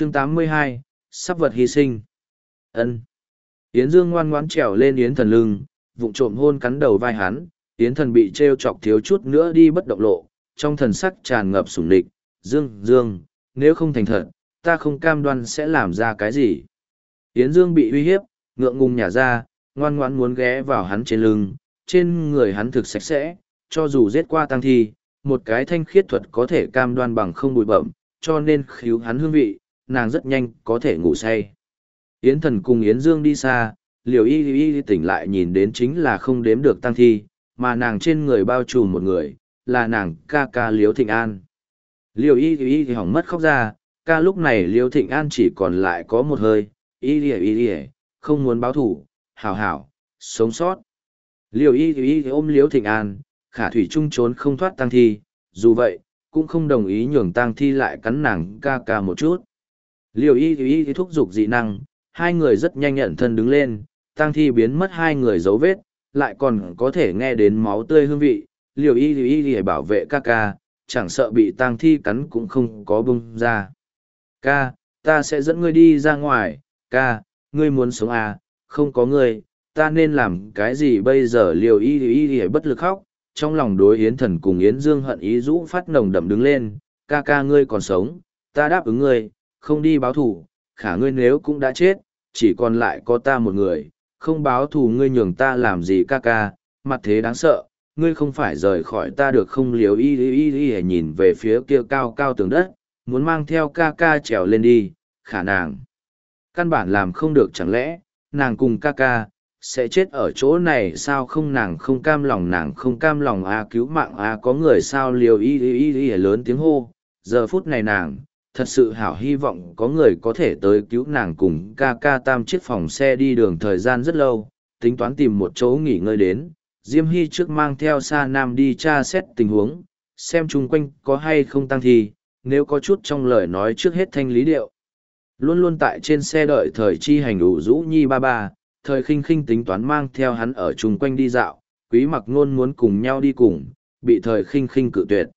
chương 82, sắp vật hy sinh. ân Yến Dương ngoan ngoãn trèo lên Yến thần lưng, vụng trộm hôn cắn đầu vai hắn, Yến thần bị treo chọc thiếu chút nữa đi bất động lộ, trong thần sắc tràn ngập sủng địch, Dương, Dương, nếu không thành thật, ta không cam đoan sẽ làm ra cái gì. Yến Dương bị uy hiếp, ngượng ngùng nhả ra, ngoan ngoãn muốn ghé vào hắn trên lưng, trên người hắn thực sạch sẽ, cho dù giết qua tăng thi, một cái thanh khiết thuật có thể cam đoan bằng không bụi bẩm, cho nên khíu hắn hương vị, nàng rất nhanh có thể ngủ say. Yến thần cùng Yến Dương đi xa, liều y y tỉnh lại nhìn đến chính là không đếm được tăng thi, mà nàng trên người bao trùm một người, là nàng ca ca liếu thịnh an. Liều y y thì hỏng mất khóc ra, ca lúc này liêu thịnh an chỉ còn lại có một hơi, y y y y, không muốn báo thủ, hảo hảo, sống sót. Liều y y ôm liếu thịnh an, khả thủy trung trốn không thoát tăng thi, dù vậy, cũng không đồng ý nhường tăng thi lại cắn nàng ca ca một chút. Liều y y y thúc giục dị năng, hai người rất nhanh nhận thân đứng lên, tăng thi biến mất hai người dấu vết, lại còn có thể nghe đến máu tươi hương vị, liều y y y bảo vệ ca ca, chẳng sợ bị tăng thi cắn cũng không có bung ra. Ca, ta sẽ dẫn ngươi đi ra ngoài, ca, ngươi muốn sống à, không có ngươi, ta nên làm cái gì bây giờ? Liều y y y bất lực khóc, trong lòng đối yến thần cùng yến dương hận ý rũ phát nồng đậm đứng lên, ca ca ngươi còn sống, ta đáp ứng ngươi, không đi báo thù, khả ngươi nếu cũng đã chết, chỉ còn lại có ta một người, không báo thù ngươi nhường ta làm gì ca ca, mặt thế đáng sợ, ngươi không phải rời khỏi ta được không liều y y y y nhìn về phía kia cao cao tường đất, muốn mang theo ca ca trèo lên đi, khả nàng. Căn bản làm không được chẳng lẽ, nàng cùng ca ca, sẽ chết ở chỗ này sao không nàng không cam lòng nàng không cam lòng a cứu mạng a có người sao liều y y y y lớn tiếng hô, giờ phút này nàng, thật sự hảo hy vọng có người có thể tới cứu nàng cùng ca ca tam chiếc phòng xe đi đường thời gian rất lâu, tính toán tìm một chỗ nghỉ ngơi đến. Diêm Hy trước mang theo Sa Nam đi tra xét tình huống, xem chung quanh có hay không tăng thi, nếu có chút trong lời nói trước hết thanh lý điệu. Luôn luôn tại trên xe đợi thời chi hành ủ rũ nhi ba ba, thời khinh khinh tính toán mang theo hắn ở chung quanh đi dạo, quý mặc ngôn muốn cùng nhau đi cùng, bị thời khinh khinh cự tuyệt.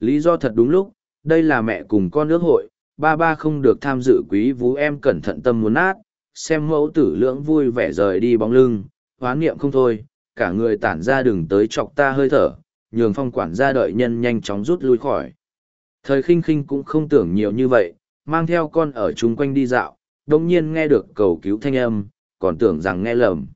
Lý do thật đúng lúc, đây là mẹ cùng con nước hội, ba ba không được tham dự quý vú em cẩn thận tâm muốn nát, xem mẫu tử lưỡng vui vẻ rời đi bóng lưng, hoán niệm không thôi, cả người tản ra đừng tới chọc ta hơi thở, nhường phong quản gia đợi nhân nhanh chóng rút lui khỏi. Thời khinh khinh cũng không tưởng nhiều như vậy, mang theo con ở chung quanh đi dạo, đồng nhiên nghe được cầu cứu thanh âm, còn tưởng rằng nghe lầm.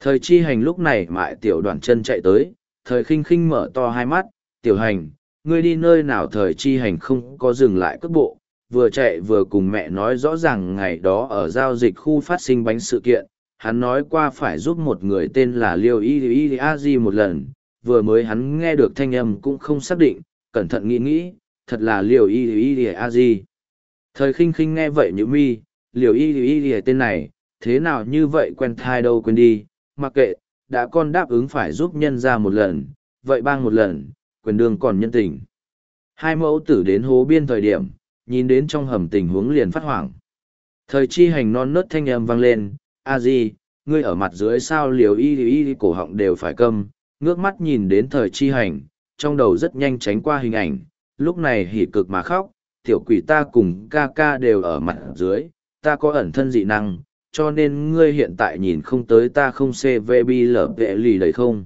Thời chi hành lúc này mại tiểu đoàn chân chạy tới, thời khinh khinh mở to hai mắt, tiểu hành, ngươi đi nơi nào thời chi hành không có dừng lại cước bộ, vừa chạy vừa cùng mẹ nói rõ ràng ngày đó ở giao dịch khu phát sinh bánh sự kiện, hắn nói qua phải giúp một người tên là Liêu Y Y A Di một lần, vừa mới hắn nghe được thanh âm cũng không xác định, cẩn thận nghĩ nghĩ, thật là Liêu Y Y A Di. Thời khinh khinh nghe vậy như mi, Liêu Y Y tên này, thế nào như vậy quen thai đâu quên đi, mặc kệ, đã con đáp ứng phải giúp nhân ra một lần, vậy bang một lần, quyền đương còn nhân tình. Hai mẫu tử đến hố biên thời điểm, nhìn đến trong hầm tình huống liền phát hoảng. Thời chi hành non nớt thanh âm vang lên, a di, ngươi ở mặt dưới sao liều y y y cổ họng đều phải câm, ngước mắt nhìn đến thời chi hành, trong đầu rất nhanh tránh qua hình ảnh, lúc này hỉ cực mà khóc, tiểu quỷ ta cùng ca ca đều ở mặt dưới, ta có ẩn thân dị năng, cho nên ngươi hiện tại nhìn không tới ta không CVB lở vệ lì đấy không.